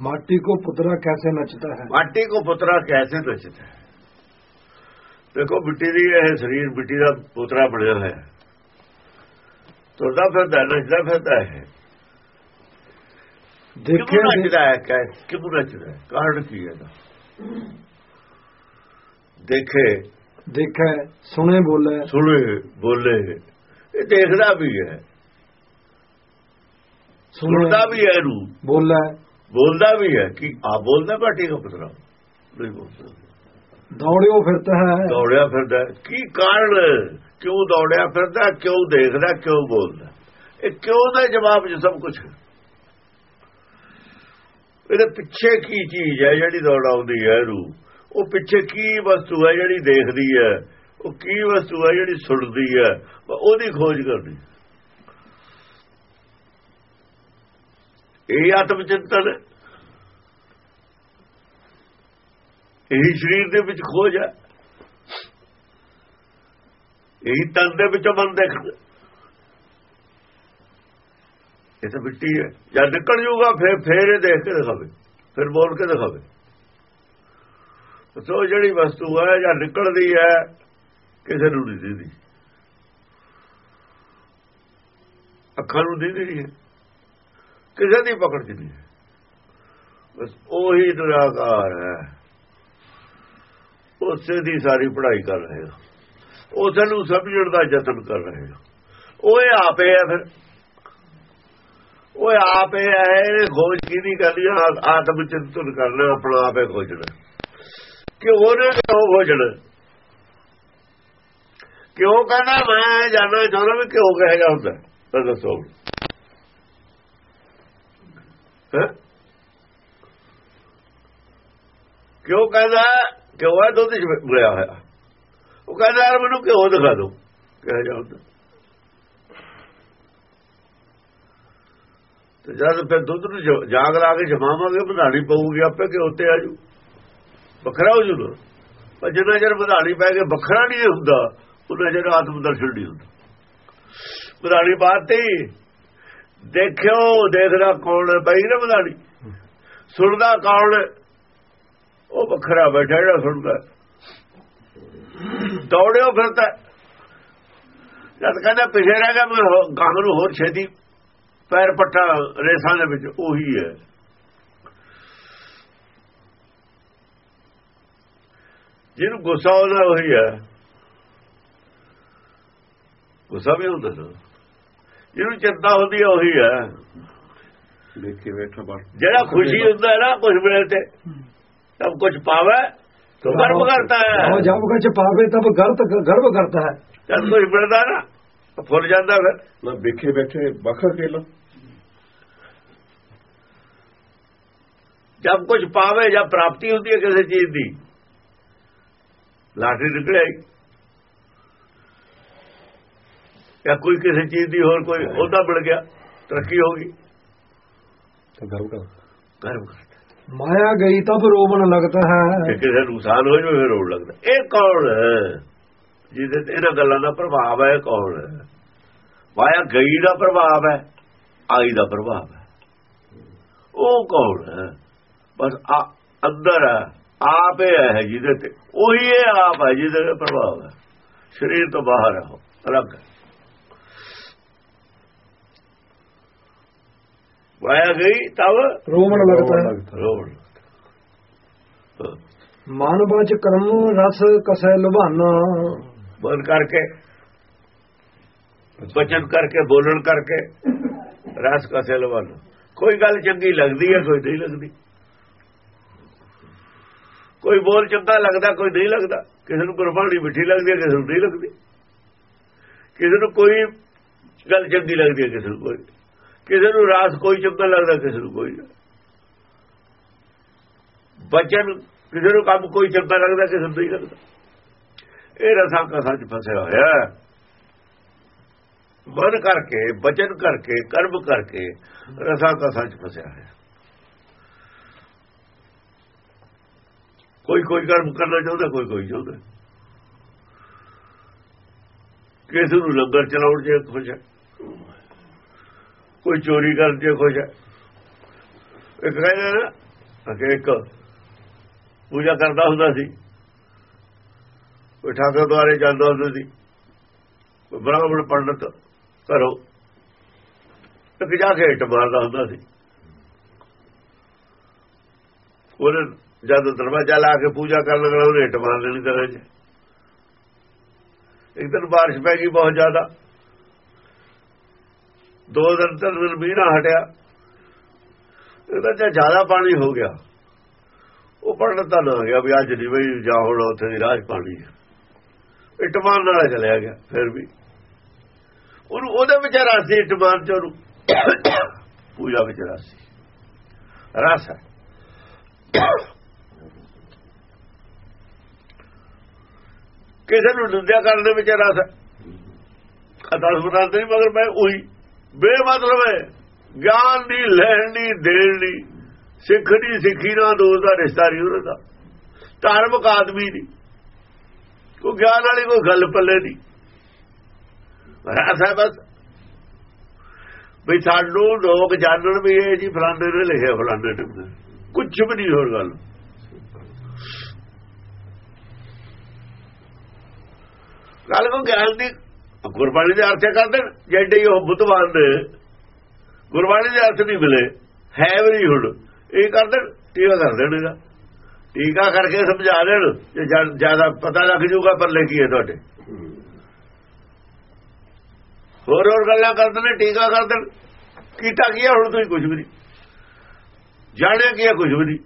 माटी को पुतरा कैसे नचता है ਮਾਟੀ ਕੋ ਪੁੱਤਰਾ ਕੈਸੇ ਨੱਚਦਾ ਹੈ ਦੇਖੋ ਮਿੱਟੀ ਦੀ ਇਹ ਸਰੀਰ ਮਿੱਟੀ ਦਾ ਪੁੱਤਰਾ ਬਣਿਆ ਹੋਇਆ ਹੈ ਤੁਰਦਾ ਫਿਰਦਾ ਨੱਚਦਾ ਫਿਰਦਾ ਹੈ देखे ਕਿਉਂ ਨੱਚਦਾ ਹੈ ਕੈ ਕਿਉਂ ਨੱਚਦਾ ਹੈ ਕਾਰਨ ਕੀ ਹੈ ਇਹਦਾ ਦੇਖੇ देखे सुने बोले ਸੁਣੇ ਬੋਲੇ ਇਹ ਦੇਖਦਾ ਵੀ ਹੈ सुने ਸੁਣਦਾ ਵੀ ਹੈ ਇਹਨੂੰ बोला ਬੋਲਦਾ ਵੀ ਹੈ ਕਿ ਆ ਬੋਲਦਾ ਬਾਟੀ ਦਾ ਪੁੱਤਰਾ ਨਹੀਂ ਬੋਲਦਾ ਦੌੜਿਓ ਫਿਰਦਾ ਹੈ। ਦੌੜਿਆ ਫਿਰਦਾ ਕੀ ਕਾਰਨ? ਕਿਉਂ ਦੌੜਿਆ ਫਿਰਦਾ? ਕਿਉਂ ਦੇਖਦਾ? ਕਿਉਂ ਬੋਲਦਾ? ਇਹ ਕਿਉਂ ਦਾ ਜਵਾਬ ਜੇ ਸਭ ਕੁਝ ਇਹਦੇ ਪਿੱਛੇ ਕੀ ਚੀਜ਼ ਹੈ ਜਿਹੜੀ ਦੌੜ ਆਉਂਦੀ ਹੈ ਰੂ ਉਹ ਪਿੱਛੇ ਕੀ ਵਸਤੂ ਹੈ ਜਿਹੜੀ ਦੇਖਦੀ ਹੈ? ਉਹ ਕੀ ਵਸਤੂ ਹੈ ਜਿਹੜੀ ਸੁਣਦੀ ਹੈ? ਉਹਦੀ ਖੋਜ ਕਰਦੀ ਇਹ ਆਤਮ ਚਿੰਤਨ ਹੈ। ਇਹੀ ਸਰੀਰ ਦੇ ਵਿੱਚ ਖੋਜ ਹੈ। ਇਹੀ ਤਨ ਦੇ ਵਿੱਚੋਂ ਮਨ ਦੇਖਦਾ ਇਹ ਤਾਂ ਮਿੱਟੀ ਹੈ। ਜਦ ਨਿਕਲ ਜੂਗਾ, ਫਿਰ ਫੇਰ ਇਹ ਦੇਖ ਕੇ ਦਿਖਾਵੇ। ਫਿਰ ਬੋਲ ਕੇ ਦਿਖਾਵੇ। ਸੋ ਜਿਹੜੀ ਵਸਤੂ ਹੈ, ਜਾਂ ਨਿਕਲਦੀ ਹੈ, ਕਿਸੇ ਨੂੰ ਨਹੀਂ ਦਿੰਦੀ ਅੱਖਾਂ ਨੂੰ ਦਿੰਦੀ ਨਹੀਂ ਹੈ। ਕਿਸੇ ਦੀ ਪਕੜ ਚ ਨਹੀਂ। ਬਸ ਉਹੀ ਦੁਰਾਕਾਰ ਹੈ। ਉਸੇ ਦੀ ਸਾਰੀ ਪੜ੍ਹਾਈ ਕਰ ਰਹੇ ਹੋ। ਉਸੇ ਨੂੰ ਸਮਝਣ ਦਾ ਯਤਨ ਕਰ ਰਹੇ ਹੋ। ਉਹ ਇਹ ਆਪੇ ਹੈ ਫਿਰ। ਉਹ ਆਪੇ ਹੈ, ਇਹ ਖੋਜ ਕਿਹਦੀ ਕਰਦੀ ਆ? ਆਤਮ ਚਿੰਤਨ ਕਰਨਾ ਆਪਣਾ ਆਪੇ ਖੋਜਣਾ ਕਿ ਉਹਨੇ ਕਿਉਂ ਖੋਜਣਾ ਕਿਉਂ ਕਹਿੰਦਾ ਮੈਂ ਜਾਣਨਾ ਚਾਹੁੰਦਾ ਵੀ ਕਿਉਂ ਕਹੇਗਾ ਹੁੰਦਾ? ਤਾਂ ਦੱਸੋ। ਕਿਉਂ ਕਹਿੰਦਾ ਕਿਉਂ ਹੈ, ਦੁੱਧ ਚ ਮਿਲਿਆ ਹੋਇਆ। ਉਹ ਕਹਿੰਦਾ, ਯਾਰ ਮੈਨੂੰ ਕਿਉਂ ਦਿਖਾ ਦੋ ਕਹੇ ਜਾਂਦਾ ਤੇ ਜਦ ਫਿਰ ਦੁੱਧ ਨੂੰ ਜਾਗ ਲਾ ਕੇ ਜਮਾਵਾਂਗੇ, ਵਧਾਣੀ ਪਊਗੀ ਆਪੇ ਕਿ ਉੱਤੇ ਆ ਜੂ ਵੱਖਰਾ ਹੋ ਜੂ ਪਰ ਜਿੰਨਾ ਚਿਰ ਵਧਾਣੀ ਪੈ ਕੇ ਵੱਖਰਾ ਨਹੀਂ ਹੁੰਦਾ ਉਹਨਾਂ ਚਿਰ ਆਤਮ ਦਰਸ਼ਨ ਨਹੀਂ ਹੁੰਦਾ। ਵਧਾਣੀ ਬਾਤ ਤੇ ਦੇਖਿਓ, ਦੇਖਦਾ ਕੌਣ ਹੈ? ਨਾ ਵਧਾਣੀ ਸੁਣਦਾ ਕੌਣ ਉਹ ਵੱਖਰਾ ਬੈਠਾ ਜਿਹੜਾ ਸੁਣਦਾ। ਦੌੜਿਓ ਫਿਰਦਾ। ਜਦ ਕਹਿੰਦਾ ਪਿਛੇ ਰਹਿ ਗਿਆ, ਮੈਂ ਹੋ- ਗਾਂ ਨੂੰ ਹੋਰ ਛੇਤੀ ਪੈਰ ਪੱਟਾ ਰੇਸਾਂ ਦੇ ਵਿੱਚ, ਉਹੀ ਹੈ। ਜਿਹਨੂੰ ਗੁੱਸਾ ਆਉਂਦਾ, ਉਹੀ ਹੈ। ਗੁੱਸਾ ਵੀ ਹੁੰਦਾ ਨਾ। ਜਿਹਨੂੰ ਚਿੰਤਾ ਹੁੰਦੀ ਹੈ ਉਹੀ ਹੈ ਦੇਖੀ ਬੈਠਾ ਬਸ। ਜਿਹੜਾ ਖੁਸ਼ੀ ਹੁੰਦਾ ਹੈ ਨਾ ਕੁਝ ਮਿਲੇ ਤੇ ਸਭ ਕੁਝ ਪਾਵੇ ਤੋ ਗਰਭ ਕਰਤਾ ਹੈ। ਉਹ ਜਬ ਕੁਝ ਪਾਵੇ ਤਬ ਗਰਭ ਗਰਭ ਕਰਤਾ ਹੈ। ਜਦ ਕੁਝ ਮਿਲਦਾ ਨਾ ਫੁੱਲ ਜਾਂਦਾ ਫਿਰ। ਮੈਂ ਵੇਖੇ ਬੈਠੇ ਬਖਰ ਕੇ ਲਾ ਜਦ ਕੁਝ ਪਾਵੇ ਜਾਂ ਪ੍ਰਾਪਤੀ ਹੁੰਦੀ ਹੈ ਕਿਸੇ ਚੀਜ਼ ਦੀ ਲਾਟਰੀ ਨਿਕਲੇ। ਜਾਂ ਕੋਈ ਕਿਸੇ ਚੀਜ਼ ਦੀ ਹੋਰ ਕੋਈ ਉਹਦਾ ਬਣ ਗਿਆ ਤਰੱਕੀ ਹੋ ਗਈ। ਤਾਂ ਗਰਵ ਕਰ। ਗਰਵ ਮਾਇਆ ਗਈ ਤਾਂ ਫਿਰ ਰੋਣ ਲੱਗਦਾ ਹੈ। ਕਿਸੇ ਨੁਕਸਾਨ ਹੋ ਜਾਵੇ ਫਿਰ ਰੋਣ ਲੱਗਦਾ। ਇਹ ਕੌਣ ਹੈ? ਜਿਹਦੇ ਤੇ ਇਹਨਾਂ ਗੱਲਾਂ ਦਾ ਪ੍ਰਭਾਵ ਹੈ ਕੌਣ ਹੈ? ਮਾਇਆ ਗਈ ਦਾ ਪ੍ਰਭਾਵ ਹੈ ਆਈ ਦਾ ਪ੍ਰਭਾਵ ਹੈ। ਉਹ ਕੌਣ ਹੈ? ਬਸ ਆ ਅੰਦਰ ਆਪ ਹੈ ਜਿਹਦੇ ਤੇ। ਉਹੀ ਇਹ ਆਪ ਹੈ ਜਿਹਦੇ ਤੇ ਪ੍ਰਭਾਵ ਹੈ। ਸਰੀਰ ਤੋਂ ਬਾਹਰ ਹੈ ਅਲੱਗ ਹੈ। ਵਾਇਆ ਗਈ ਤਬ ਰੋਮਣ ਲੱਗਦਾ ਰੋਮਣ ਮਨ ਬਾਚ ਕਰਮ ਰਸ ਕਸੈ ਲੁਭਾਨਾ। ਬੋਲ ਕਰਕੇ ਬਚਨ ਕਰਕੇ ਬੋਲਣ ਕਰਕੇ ਰਸ ਕਸੇ ਲਵਾਨਾ ਕੋਈ ਗੱਲ ਚੰਗੀ ਲੱਗਦੀ ਹੈ ਕੋਈ ਨਹੀਂ ਲੱਗਦੀ। ਕੋਈ ਬੋਲ ਚੰਗਾ ਲੱਗਦਾ ਕੋਈ ਨਹੀਂ ਲੱਗਦਾ। ਕਿਸੇ ਨੂੰ ਗੁਰਬਾਣੀ ਮਿੱਠੀ ਲੱਗਦੀ ਹੈ ਕਿਸੇ ਨੂੰ ਨਹੀਂ ਲੱਗਦੀ। ਕਿਸੇ ਨੂੰ ਕੋਈ ਗੱਲ ਚੰਗੀ ਲੱਗਦੀ ਹੈ ਕਿਸੇ ਨੂੰ ਕੋਈ। ਕਿਸੇ ਨੂੰ ਰਾਸ ਕੋਈ ਚੰਗਾ ਲੱਗਦਾ, ਕਿਸੇ ਨੂੰ ਕੋਈ। ਨਹੀਂ। ਬਚਨ ਕਿਸੇ ਨੂੰ ਕੰਮ ਕੋਈ ਚੰਗਾ ਲੱਗਦਾ, ਕਿਸੇ ਨੂੰ ਨਹੀਂ ਲੱਗਦਾ। ਇਹ ਰਸਾਂ ਕਸਾਂ ਚ ਫਸਿਆ ਹੋਇਆ। ਮਨ ਕਰਕੇ, ਬਚਨ ਕਰਕੇ, ਕਰਮ ਕਰਕੇ ਰਸਾਂ ਕਸਾਂ ਚ ਫਸਿਆ ਹੋਇਆ। ਕੋਈ ਕੋਈ ਕਰਮ ਕਰਨਾ ਚਾਹੁੰਦਾ, ਕੋਈ ਕੋਈ ਚਾਹੁੰਦਾ। ਕਿਸੇ ਨੂੰ ਲੰਗਰ ਚਲਾਉਣ ਚ ਖੁਸ਼ ਹੈ ਕੋਈ ਚੋਰੀ ਕਰਨ ਚ ਖੁਸ਼ ਹੈ ਇੱਕ ਕਹਿੰਦਾ ਨਾ ਅਕੇ ਇੱਕ ਪੂਜਾ ਕਰਦਾ ਹੁੰਦਾ ਸੀ। ਕੋਈ ਠਾਕੁਰ ਦੁਆਰੇ ਜਾਂਦਾ ਹੁੰਦਾ ਸੀ। ਕੋਈ ਬ੍ਰਾਹਮਣ ਪੰਡਤ ਕਰੋ ਇੱਕ ਜਾ ਕੇ ਹਿੱਟ ਮਾਰਦਾ ਹੁੰਦਾ ਸੀ। ਉਹਨੇ ਜਦ ਦਰਵਾਜ਼ਾ ਲਾ ਕੇ ਪੂਜਾ ਕਰਨ ਲੱਗਾ, ਉਹਨੇ ਹਿੱਟ ਮਾਰ ਦੇਣੀ ਕਰਾਂ ਚ। ਇੱਕ ਦਿਨ ਬਾਰਿਸ਼ ਪੈ ਗਈ ਬਹੁਤ ਜ਼ਿਆਦਾ। ਦੋ ਦਿਨ ਤਿੰਨ ਦਿਨ ਮੀਂਹ ਨਾ ਹਟਿਆ। ਇਹਦਾ ਜੇ ਜ਼ਿਆਦਾ ਪਾਣੀ ਹੋ ਗਿਆ। ਉਹ ਪੜਨ ਤਾਂ ਨਾ ਗਿਆ ਵੀ ਅੱਜ ਨਹੀਂ ਬਈ, ਜਾ ਹੁਣ ਉੱਥੇ ਦੀ ਰਾਜ ਪਾਣੀ ਹੈ। ਇਟਮਾਨ ਨਾਲ ਚਲਿਆ ਗਿਆ, ਫਿਰ ਵੀ। ਉਹਨੂੰ ਉਹਦੇ ਵਿੱਚ ਰਸ ਸੀ, ਇਟਮਾਨ ਚ ਉਹਨੂੰ ਪੂਜਾ ਵਿੱਚ ਰਸ ਸੀ। ਰਸ ਹੈ। ਕਿਸੇ ਨੂੰ ਨਿੰਦਿਆ ਕਰਨ ਦੇ ਵਿੱਚ ਰਸ ਹੈ। ਅਦਾਲ ਬਤਾਉਂਦੇ ਨਹੀਂ, ਮਗਰ ਮੈਂ ਉਹੀ ਬੇਮਤਲਬ ਹੈ। ਗਿਆਨ ਦੀ ਲੈਣ ਦੀ ਦੇਣ ਦੀ ਸਿੱਖ ਦੀ ਸਿੱਖੀ ਨਾਲ ਦੋਸਤ ਦਾ ਰਿਸ਼ਤਾ ਨਹੀਂ ਉਹਨਾਂ ਦਾ। ਧਾਰਮਿਕ ਆਦਮੀ ਦੀ ਕੋਈ ਗਿਆਨ ਵਾਲੀ ਕੋਈ ਗੱਲ ਪੱਲੇ ਦੀ ਰਸ ਬਸ। ਵੀ ਸਾਨੂੰ ਲੋਕ ਜਾਣਨ ਵੀ ਇਹ ਜੀ ਫਲਾਣੇ ਨੇ ਲਿਖਿਆ ਫਲਾਣੇ ਨੇ। ਕੁਝ ਵੀ ਨਹੀਂ ਹੋਰ ਗੱਲ। ਗੱਲ ਕੋ ਗਿਆਨ ਦੀ ਗੁਰਬਾਣੀ ਦੇ ਅਰਥ ਕਰਦੇ ਜਿਹੜੇ ਉਹ ਬੁੱਧਵਾਨ ਨੇ, ਗੁਰਬਾਣੀ ਦੇ ਅਰਥ ਨਹੀਂ ਮਿਲੇ, ਹੈ ਵੀ ਨਹੀਂ ਹੁਣ। ਇਹ ਕਰਦੇ ਟੀਕਾ ਕਰ ਦੇਣਗਾ ਟੀਕਾ ਕਰਕੇ ਸਮਝਾ ਦੇਣ, ਜੇ ਜ਼ਿਆਦਾ ਪਤਾ ਲੱਗ ਜੂਗਾ ਪਰਲੇ ਕੀ ਹੈ ਤੁਹਾਡੇ। ਹੋਰ ਹੋਰ ਗੱਲਾਂ ਕਰਦੇ ਨੇ, ਟੀਕਾ ਕਰਦੇ ਕੀਤਾ ਕੀ ਹੁਣ ਤੁਸੀਂ ਕੁਝ ਵੀ ਨਹੀਂ। ਜਾਣਿਆ ਕੀ ਕੁਝ ਵੀ ਨਹੀਂ।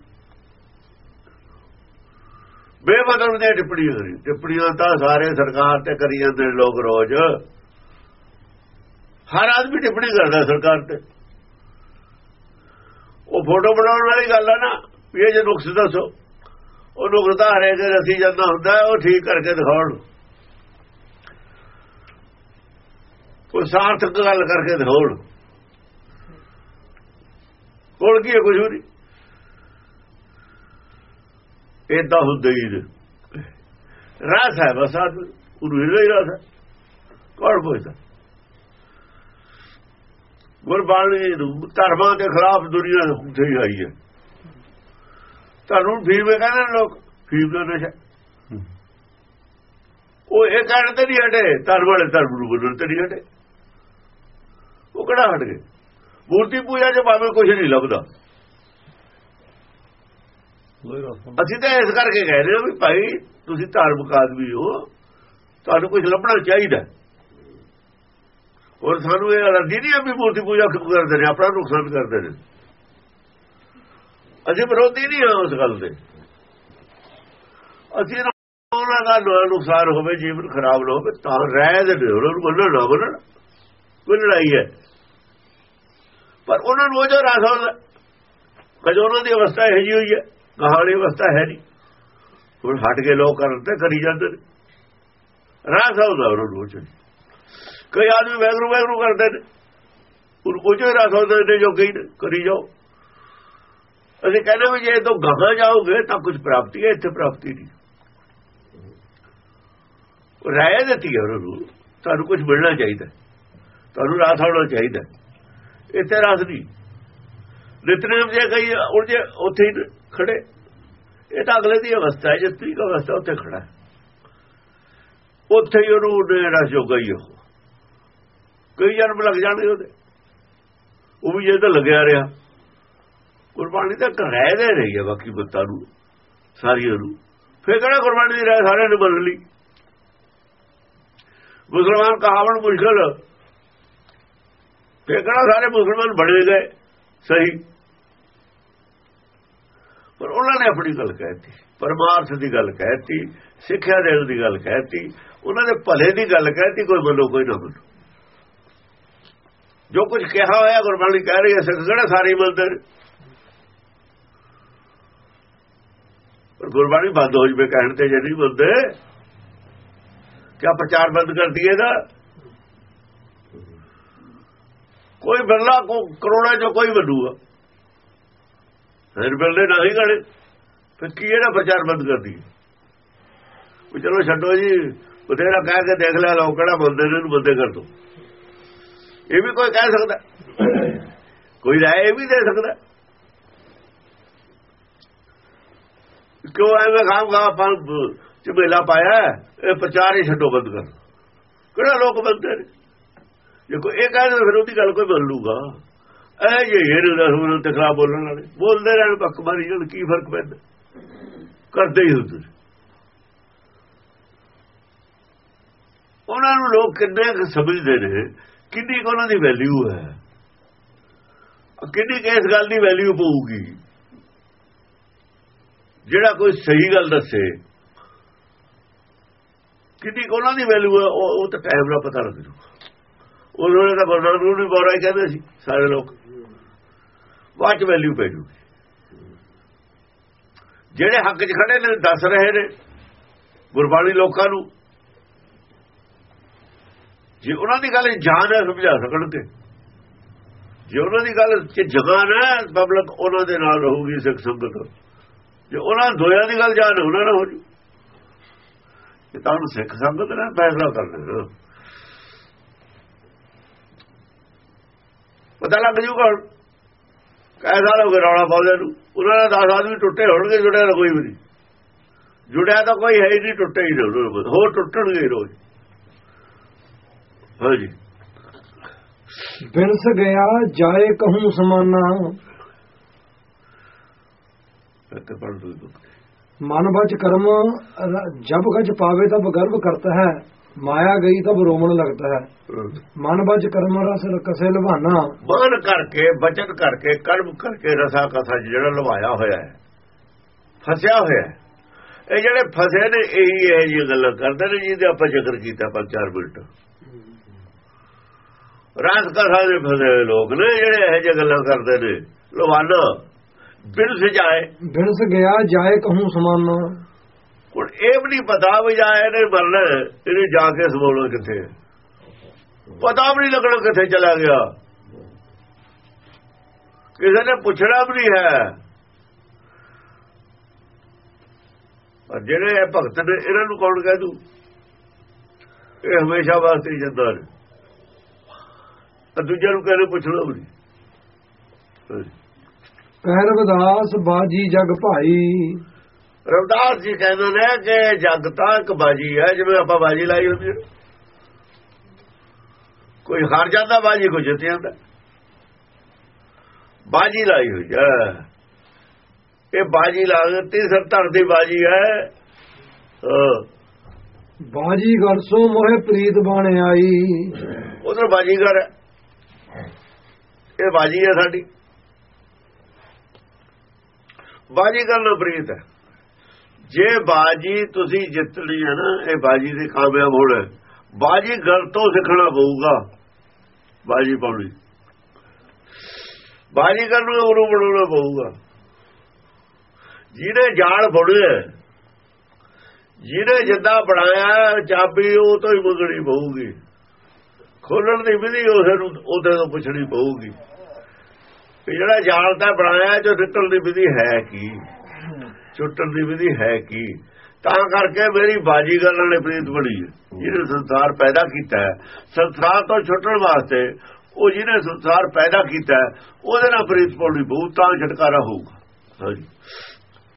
ਬੇਮਤਲਬ ਦੀਆਂ ਟਿੱਪਣੀਆਂ ਕਰੀ। ਟਿੱਪਣੀਆਂ ਤਾਂ ਸਾਰੇ ਸਰਕਾਰ ਤੇ ਕਰੀ ਜਾਂਦੇ ਲੋਕ ਰੋਜ਼। ਹਰ ਆਦਮੀ ਟਿੱਪਣੀ ਕਰਦਾ ਸਰਕਾਰ ਤੇ। ਉਹ ਫੋਟੋ ਬਣਾਉਣ ਵਾਲੀ ਗੱਲ ਹੈ ਨਾ, ਵੀ ਇਹ ਜੇ ਨੁਕਸ ਦੱਸੋ। ਉਹ ਨੁਕਸ ਤਾਂ ਨੁਕਸਦਾ ਹਰੇਕ ਰਸੀ ਜਾਂਦਾ ਹੁੰਦਾ, ਉਹ ਠੀਕ ਕਰਕੇ ਦਿਖਾਉਣ। ਕੋਈ ਸਾਰਥਕ ਗੱਲ ਕਰਕੇ ਦਿਖਾਉਣ। ਕੋਲ ਕੀ ਹੈ ਕੁਝ ਨਹੀਂ। ਇਦਾਂ ਹੁੰਦਾ ਹੀ ਰਸ ਹੈ ਬਸ ਆਦਮੀ ਉਹਨੂੰ ਇਹਦਾ ਹੀ ਰਸ ਹੈ ਕੌਣ ਪੁੱਛਦਾ? ਗੁਰਬਾਣੀ ਧਰਮਾਂ ਦੇ ਖਿਲਾਫ ਦੁਨੀਆ ਉੱਠੇ ਆਈ ਹੈ। ਤੁਹਾਨੂੰ ਫੀਮ ਕਹਿੰਦੇ ਲੋਕ, ਫੀਮ ਦਾ ਨਸ਼ਾ। ਉਹ ਇਹ ਕਹਿਣ ਤੇ ਨਹੀਂ ਹਟੇ, ਧਰਮ ਵਾਲੇ ਧਰਮ ਨੂੰ ਬਦਲ ਤੇ ਨਹੀਂ ਹਟੇ। ਉਹ ਕਿਹੜਾ ਹਟ ਗਏ? ਮੂਰਤੀ ਪੂਜਾ ਚ ਭਾਵੇਂ ਕੁਝ ਨਹੀਂ ਲੱਭਦਾ। ਅਸੀਂ ਤਾਂ ਇਸ ਕਰਕੇ ਕਹਿ ਰਹੇ ਹਾਂ ਵੀ ਭਾਈ, ਤੁਸੀਂ ਧਾਰਮਿਕ ਆਦਮੀ ਹੋ, ਤੁਹਾਨੂੰ ਕੁਝ ਲੱਭਣਾ ਚਾਹੀਦਾ। ਔਰ ਸਾਨੂੰ ਇਹ ਅਲਰਜੀ ਨਹੀਂ ਆ ਵੀ ਮੂਰਤੀ ਪੂਜਾ ਕਿਉਂ ਕਰਦੇ ਨੇ, ਆਪਣਾ ਨੁਕਸਾਨ ਕਰਦੇ ਨੇ। ਅਸੀਂ ਵਿਰੋਧੀ ਨਹੀਂ ਹਾਂ ਉਸ ਗੱਲ ਦੇ। ਅਸੀਂ ਉਹਨਾਂ ਦਾ ਨੁਕਸਾਨ ਹੋਵੇ, ਜੀਵਨ ਖਰਾਬ ਨਾ ਹੋਵੇ, ਤਾਂ ਰਹਿ ਦੇ ਉਹਨਾਂ ਨੂੰ ਮੰਨਣ ਨਾ ਮੰਨਣ, ਕੋਈ ਲੜਾਈ ਹੈ। ਪਰ ਉਹਨਾਂ ਨੂੰ ਉਹ ਜੋ ਰਾਸ ਹੁੰਦਾ ਕਜੋ ਉਹਨਾਂ ਦੀ ਅਵਸਥਾ ਇਹੋ ਜਿਹੀ ਹੋਈ ਹੈ। ਕਹਾਣੀ ਅਵਸਥਾ ਹੈ ਨਹੀਂ। ਹੁਣ ਹਟ ਕੇ ਲੋਕ ਕਰਨ ਤੇ ਕਰੀ ਜਾਂਦੇ ਨੇ। ਰਾਸ ਹੁੰਦਾ ਉਹਨਾਂ ਨੂੰ ਕਈ ਆਦਮੀ ਵੈਗਰੂ ਵੈਗਰੂ ਕਰਦੇ ਨੇ। ਉਹ ਕੁਝ ਰਾਸ ਹੁੰਦਾ ਨੇ ਜੋ ਕਹੀ ਕਰੀ ਜਾਓ। ਅਸੀਂ ਕਹਿੰਦੇ ਵੀ ਜੇ ਤੋਂ ਗਾਹਾਂ ਜਾਓਗੇ ਤਾਂ ਕੁਝ ਪ੍ਰਾਪਤੀ ਹੈ, ਇੱਥੇ ਪ੍ਰਾਪਤੀ ਨਹੀਂ। ਰਾਇ ਦਿੱਤੀ ਹੈ ਉਹਨਾਂ। ਨੂੰ ਤੁਹਾਨੂੰ ਕੁਝ ਮਿਲਣਾ ਚਾਹੀਦਾ। ਤੁਹਾਨੂੰ ਰਾਸ ਹੋਣਾ ਚਾਹੀਦਾ। ਇੱਥੇ ਰਾਸ ਨਹੀਂ। ਨਿਤਨੇਮ ਜੇ ਕਈ ਉਲਝੇ ਉੱਥੇ ਹੀ ਖੜੇ। ਇਹ ਤਾਂ ਅਗਲੇ ਦੀ ਅਵਸਥਾ ਹੈ ਜਿੱਤੀ ਦੀ ਅਵਸਥਾ ਉੱਥੇ ਖੜਾ ਉੱਥੇ ਹੀ ਉਹਨੂੰ ਰਸ ਜੋਗਾ ਹੀ ਉਹ। ਕਈ ਜਨਮ ਲੱਗ ਜਾਣਗੇ ਉਹਦੇ। ਉਹ ਵੀ ਜੇ ਤਾਂ ਲੱਗਿਆ ਰਿਹਾ। ਗੁਰਬਾਣੀ ਤਾਂ ਰਹਿ ਦੇ ਰਹੀ ਹੈ ਬਾਕੀ ਬੱਤਾਂ ਨੂੰ, ਸਾਰੀਆਂ ਨੂੰ। ਫੇਰ ਕਿਹੜਾ ਗੁਰਬਾਣੀ ਦੀ ਰਹਿ ਸਾਰਿਆਂ ਨੇ ਬਦਲ ਲਈ? ਮੁਸਲਮਾਨ ਕਹਾਵਣ ਮੁਸ਼ਕਲ ਫੇਰ ਕਿਹੜਾ ਸਾਰੇ ਮੁਸਲਮਾਨ ਬਣੇ ਗਏ? ਸਹੀ। ਉਹਨਾਂ ਨੇ ਆਪਣੀ ਗੱਲ ਕਹਿਤੀ, ਪਰਮਾਰਥ ਦੀ ਗੱਲ ਕਹਿਤੀ, ਸਿੱਖਿਆ ਦੇਣ ਦੀ ਗੱਲ ਕਹਿਤੀ, ਉਹਨਾਂ ਦੇ ਭਲੇ ਦੀ ਗੱਲ ਕਹਿਤੀ, ਕੋਈ ਮੰਨੋ ਕੋਈ ਨਾ ਮੰਨੋ ਜੋ ਕੁਝ ਕਿਹਾ ਹੋਇਆ, ਗੁਰਬਾਣੀ ਕਹਿ ਰਹੀ ਹੈ, ਸਿੱਖ ਕਿਹੜਾ ਸਾਰੇ ਮੰਨਦੇ ਨੇ? ਪਰ ਗੁਰਬਾਣੀ ਬੰਦ ਹੋ ਜਵੇ ਕਹਿਣ ਤੇ, ਜੇ ਨਹੀਂ ਮੰਨਦੇ ਕਿਆ ਪ੍ਰਚਾਰ ਬੰਦ ਕਰ ਦਈਏਗਾ ਕੋਈ ਬਿਰਲਾ ਕੋ ਕਰੋੜਾਂ ਚੋਂ ਕੋਈ ਵੱਡੂਗਾ। ਫਿਰ ਬਿਰਲੇ ਨਹੀਂ ਗੜੇ ਫਿਰ ਕੀ ਇਹਦਾ ਪ੍ਰਚਾਰ ਬੰਦ ਕਰ ਦਈਏ? ਉਹ ਚਲੋ ਛੱਡੋ ਜੀ, ਬਥੇਰਾ ਕਹਿ ਕੇ ਦੇਖ ਲੈ ਲਓ ਕਿਹੜਾ ਬੰਦੇ ਨੇ, ਇਹਨੂੰ ਬੰਦੇ ਕਰ ਦੋ। ਇਹ ਵੀ ਕੋਈ ਕਹਿ ਸਕਦਾ। ਕੋਈ ਰਾਏ ਇਹ ਵੀ ਦੇ ਸਕਦਾ। ਕਿਉਂ ਐਵੇਂ ਖਾਮ ਖਾ ਆਪਾਂ ਝਮੇਲਾ ਪਾਇਆ ਇਹ ਪ੍ਰਚਾਰ ਹੀ ਛੱਡੋ ਬੰਦ ਕਰ ਕਿਹੜਾ ਲੋਕ ਬੰਦੇ ਨੇ? ਜੇ ਕੋਈ ਇਹ ਕਹਿੰਦੇ ਫਿਰ ਉਹਦੀ ਗੱਲ ਕੋਈ ਬਦਲੂਗਾ। ਲੂਗਾ ਇਹ ਜੇ ਹੀਰ ਰਸੂਲ ਤੇ ਖਰਾਬ ਬੋਲਣ ਵਾਲੇ। ਬੋਲਦੇ ਰਹਿਣ ਪੱਕ ਮਾਰੀ ਜਾਣ ਕੀ ਫ਼ਰਕ ਪੈਂਦਾ? ਕਰਦੇ ਹੀ ਹੁੰਦੇ। ਉਹਨਾਂ ਨੂੰ ਲੋਕ ਕਿੰਨੇ ਕੁ ਸਮਝਦੇ ਨੇ, ਕਿੰਨੀ ਕੁ ਉਹਨਾਂ ਦੀ ਵੈਲਿਊ ਹੈ। ਕਿੰਨੀ ਕੁ ਇਸ ਗੱਲ ਦੀ ਵੈਲਿਊ ਪਊਗੀ? ਜਿਹੜਾ ਕੋਈ ਸਹੀ ਗੱਲ ਦੱਸੇ, ਕਿੰਨੀ ਕੁ ਉਹਨਾਂ ਦੀ ਵੈਲਿਊ ਹੈ, ਉਹ ਉਹ ਤਾਂ ਟਾਈਮ ਨਾਲ ਪਤਾ ਲੱਗ। ਜੂਗਾ ਉਹਨਾਂ ਨੇ ਤਾਂ ਬਰਨਾਲ ਨੂੰ ਬੋਰਾ ਹੀ ਕਹਿੰਦੇ ਸੀ, ਸਾਰੇ ਲੋਕ। ਬਾਅਦ ਚ ਵੈਲਿਊ ਪੈ ਜੂਗੀ। ਜਿਹੜੇ ਹੱਕ 'ਚ ਖੜੇ ਨੇ, ਦੱਸ ਰਹੇ ਨੇ, ਗੁਰਬਾਣੀ ਲੋਕਾਂ ਨੂੰ। ਜੇ ਉਹਨਾਂ ਦੀ ਗੱਲ ਜਾਨ ਹੈ, ਸਮਝਾ ਸਕਣਗੇ। ਜੇ ਉਹਨਾਂ ਦੀ ਗੱਲ ਚ ਜਗਾਨ ਹੈ, ਪਬਲਿਕ ਉਹਨਾਂ ਦੇ ਨਾਲ ਰਹੂਗੀ, ਸਿੱਖ ਸੰਗਤ। ਜੇ ਉਹਨਾਂ ਦੋਆਂ ਦੀ ਗੱਲ ਜਾਨ ਉਹਨਾਂ ਨਾਲ ਹੋ ਜੂ। ਇਹ ਤਾਂ ਸਿੱਖ ਸੰਗਤ ਨੇ ਫੈਸਲਾ ਕਰਨਾ ਪਤਾ ਲੱਗ ਜੂਗਾ ਹੁਣ। ਹੋ ਗਏ ਰੌਲਾ ਪਾਉਂਦੇ ਨੂੰ। ਉਹਨਾਂ ਦੇ 10 ਆਦਮੀ ਟੁੱਟੇ ਹੋਣਗੇ ਜੁੜਿਆ ਤਾਂ ਕੋਈ ਵੀ ਨਹੀਂ। ਜੁੜਿਆ ਤਾਂ ਕੋਈ ਹੈ ਹੀ ਨਹੀਂ ਟੁੱਟੇ ਹੀ ਨੂੰ। ਹੋਰ ਟੁੱਟਣਗੇ ਰੋਜ਼। ਹਾਂਜੀ। ਬਿਨਸ ਗਿਆ ਜਾਏ ਕਹੂੰ ਸਮਾਨਾ। ਤੇ ਪੜ੍ਹ ਦੋ ਮਨ ਬਚ ਕਰਮ ਜਬ ਗਜ ਪਾਵੇ ਤਬ ਗਰਭ ਕਰਤਾ ਹੈ। ਮਾਇਆ ਗਈ ਤਬ ਰੋਮਣ ਲੱਗਦਾ ਹੈ। ਮਨ ਬਚ ਕਰਮ ਰਸ ਕਸੇ ਲਵਾਨਾ। ਮਨ ਕਰਕੇ ਬਚਨ ਕਰਕੇ ਕਰਮ ਕਰਕੇ ਰਸਾ ਕਥਾ ਜਿਹੜਾ ਲਵਾਇਆ ਹੋਇਆ ਹੈ। ਫਸਿਆ ਹੋਇਆ ਇਹ ਜਿਹੜੇ ਫਸੇ ਨੇ ਇਹੀ ਇਹ ਜੀ ਗੱਲਾਂ ਕਰਦੇ ਨੇ ਜਿਹਦੇ ਆਪਾਂ ਜ਼ਿਕਰ ਕੀਤਾ ਪੰਜ ਚਾਰ ਮਿੰਟ। ਰਾਸ ਕਥਾ ਦੇ ਫਸੇ ਲੋਕ ਨੇ ਜਿਹੜੇ ਇਹ ਜਿਹੇ ਗੱਲਾਂ ਕਰਦੇ ਨੇ। ਲਵਾਨਾ। ਬਿਨ ਸਜਾਏ ਬਿਨਸ ਗਿਆ ਜਾਏ ਕਹੂੰ ਸਮਾਨਾ। ਹੁਣ ਇਹ ਵੀ ਨਹੀਂ ਪਤਾ ਵੀ ਜਾ ਇਹਨੇ ਮਰਨਾ ਹੈ, ਇਹਨੇ ਜਾ ਕੇ ਸਮਾਉਣਾ ਕਿੱਥੇ ਪਤਾ ਵੀ ਨਹੀਂ ਲੱਗਣਾ ਕਿੱਥੇ ਚਲਾ ਗਿਆ। ਕਿਸੇ ਨੇ ਪੁੱਛਣਾ ਵੀ ਨਹੀਂ ਹੈ। ਪਰ ਜਿਹੜੇ ਇਹ ਭਗਤ ਨੇ ਇਹਨਾਂ ਨੂੰ ਕੌਣ ਕਹਿ ਦੂ? ਇਹ ਹਮੇਸ਼ਾ ਵਾਸਤੇ ਹੀ ਜਾਂਦਾ ਨੇ। ਤਾਂ ਦੂਜਿਆਂ ਨੂੰ ਕਹਿੰਦੇ ਪੁੱਛਣਾ ਵੀ ਨਹੀਂ। ਕਹਿ ਰਵਿਦਾਸ ਬਾਜੀ ਜਗ ਭਾਈ ਰਵਦਾਸ ਜੀ ਕਹਿੰਦੇ ਨੇ ਕਿ ਜਗ ਤਾਂ ਇੱਕ ਬਾਜੀ ਹੈ ਜਿਵੇਂ ਆਪਾਂ ਬਾਜੀ ਲਾਈ ਹੁੰਦੀ ਹੈ। ਕੋਈ ਹਾਰ ਜਾਂਦਾ ਬਾਜੀ ਕੋਈ ਜਿੱਤ ਜਾਂਦਾ। ਬਾਜੀ ਲਾਈ ਹੋਈ ਹੈ। ਇਹ ਬਾਜੀ ਲਾਗਤੀ ਸਰ ਧਰ ਦੀ ਬਾਜੀ ਹੈ। ਬਾਜੀ ਗਰਸੋਂ ਮੋਹਿ ਪ੍ਰੀਤ ਬਣ ਆਈ। ਉਧਰ ਬਾਜੀਗਰ ਹੈ। ਇਹ ਬਾਜੀ ਹੈ ਸਾਡੀ। ਬਾਜੀਗਰ ਨਾਲ ਪ੍ਰੀਤ ਹੈ। ਜੇ ਬਾਜੀ ਤੁਸੀਂ ਜਿੱਤਣੀ ਹੈ ਨਾ, ਇਹ ਬਾਜੀ ਦੇ ਕਾਮਯਾਬ ਹੋਣਾ। ਬਾਜੀ ਗਲ ਤੋਂ ਸਿੱਖਣਾ ਪਊਗਾ, ਬਾਜੀ ਪਾਉਣੀ। ਬਾਜੀ ਕਰਨ ਨੂੰ ਉਰੂ ਬਣਾਉਣਾ ਪਊਗਾ। ਜਿਹਨੇ ਜਾਲ ਫੜਿਆ, ਜਿਹਨੇ ਜਿੱਦਾਂ ਬਣਾਇਆ, ਚਾਬੀ ਉਹ ਤੋਂ ਹੀ ਮੰਗਣੀ ਪਊਗੀ। ਖੋਲਣ ਦੀ ਵਿਧੀ ਉਸੇ ਨੂੰ, ਉਹਦੇ ਤੋਂ ਪੁੱਛਣੀ ਪਊਗੀ। ਜਿਹੜਾ ਜਾਲ ਤਾਂ ਬਣਾਇਆ, ਜੋ ਨਿਕਲਣ ਦੀ ਵਿਧੀ ਹੈ ਕੀ? ਛੁੱਟਣ ਦੀ ਵਿਧੀ ਹੈ ਕੀ? ਤਾਂ ਕਰਕੇ ਮੇਰੀ ਬਾਜੀਗਰ ਨਾਲ ਪ੍ਰੀਤ ਬਣੀ ਜਿਹਨੇ ਸੰਸਾਰ ਪੈਦਾ ਕੀਤਾ ਹੈ ਸੰਸਾਰ ਤੋਂ ਛੁੱਟਣ ਵਾਸਤੇ ਉਹ ਜਿਹਨੇ ਸੰਸਾਰ ਪੈਦਾ ਕੀਤਾ ਉਹਦੇ ਨਾਲ ਪ੍ਰੀਤ ਪਾਉਣੀ ਬਹੁਤ ਤਾਂ ਛਟਕਾਰਾ ਹੋਊਗਾ। ਹਾਂਜੀ।